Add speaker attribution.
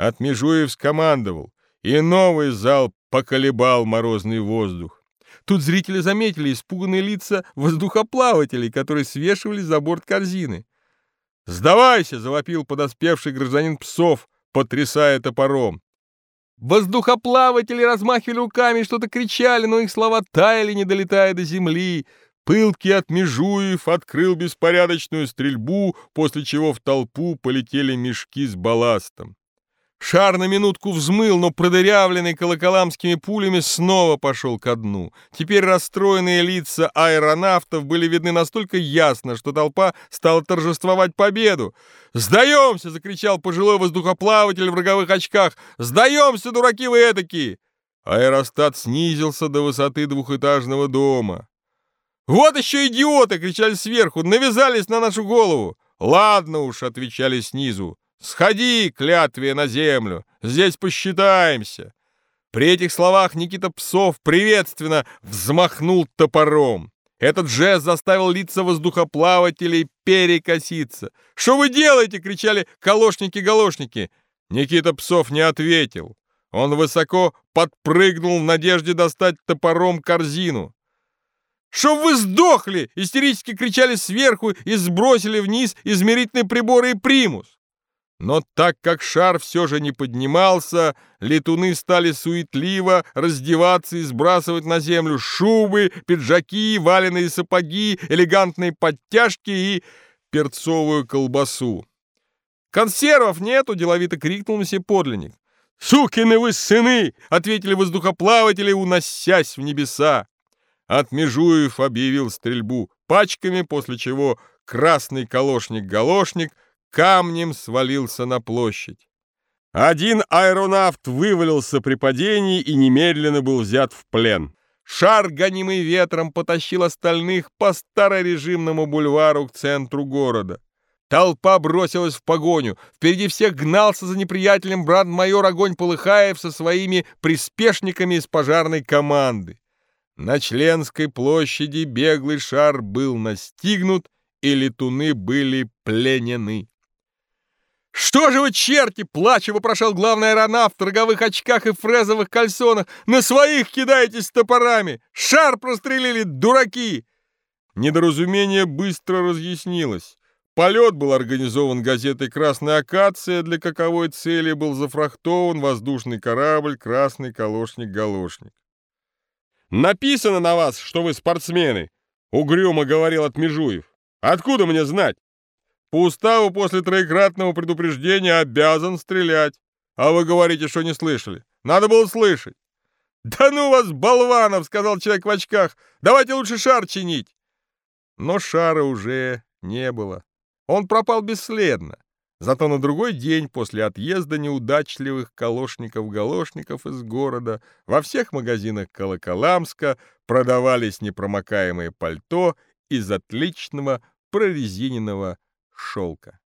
Speaker 1: Отмежуев скомандовал, и новый зал поколебал морозный воздух. Тут зрители заметили испуганные лица воздухоплавателей, которые свешивались за борт корзины. «Сдавайся!» — завопил подоспевший гражданин Псов, потрясая топором. Воздухоплаватели размахивали руками, что-то кричали, но их слова таяли, не долетая до земли. Пылкий от Межуев открыл беспорядочную стрельбу, после чего в толпу полетели мешки с балластом. Шар на минутку взмыл, но продырявленный колоколамскими пулями снова пошел ко дну. Теперь расстроенные лица аэронавтов были видны настолько ясно, что толпа стала торжествовать победу. «Сдаемся!» — закричал пожилой воздухоплаватель в роговых очках. «Сдаемся, дураки вы этакие!» Аэростат снизился до высоты двухэтажного дома. «Вот еще идиоты!» — кричали сверху. «Навязались на нашу голову!» «Ладно уж!» — отвечали снизу. Сходи, клятве, на землю, здесь посчитаемся. При этих словах Никита Псов приветственно взмахнул топором. Этот жест заставил лица воздухоплавателей перекоситься. «Что вы делаете?» — кричали колошники-галошники. Никита Псов не ответил. Он высоко подпрыгнул в надежде достать топором корзину. «Чтоб вы сдохли!» — истерически кричали сверху и сбросили вниз измерительные приборы и примус. Но так как шар все же не поднимался, летуны стали суетливо раздеваться и сбрасывать на землю шубы, пиджаки, валеные сапоги, элегантные подтяжки и перцовую колбасу. «Консервов нету!» — деловито крикнул мсье подлинник. «Сукины вы сыны!» — ответили воздухоплаватели, уносясь в небеса. Отмежуев объявил стрельбу пачками, после чего красный колошник-галошник — камнем свалился на площадь. Один аэронавт вывалился при падении и немедленно был взят в плен. Шар, гонимый ветром, потащил остальных по старорежимному бульвару к центру города. Толпа бросилась в погоню. Впереди всех гнался за неприятелем брат-майор Огонь Полыхаев со своими приспешниками из пожарной команды. На Членской площади беглый шар был настигнут, и летуны были пленены. «Что же вы, черти!» — плача вопрошал главный аэронавт в роговых очках и фрезовых кальсонах. «На своих кидаетесь топорами! Шар прострелили, дураки!» Недоразумение быстро разъяснилось. Полет был организован газетой «Красная акация», для каковой цели был зафрахтован воздушный корабль «Красный колошник-галошник». «Написано на вас, что вы спортсмены», — угрюмо говорил Отмежуев. «Откуда мне знать?» По уставу после троекратного предупреждения обязан стрелять. А вы говорите, что не слышали. Надо было слышать. «Да ну вас, болванов!» — сказал человек в очках. «Давайте лучше шар чинить!» Но шара уже не было. Он пропал бесследно. Зато на другой день после отъезда неудачливых колошников-галошников из города во всех магазинах Колоколамска продавались непромокаемые пальто из отличного прорезиненного шелка.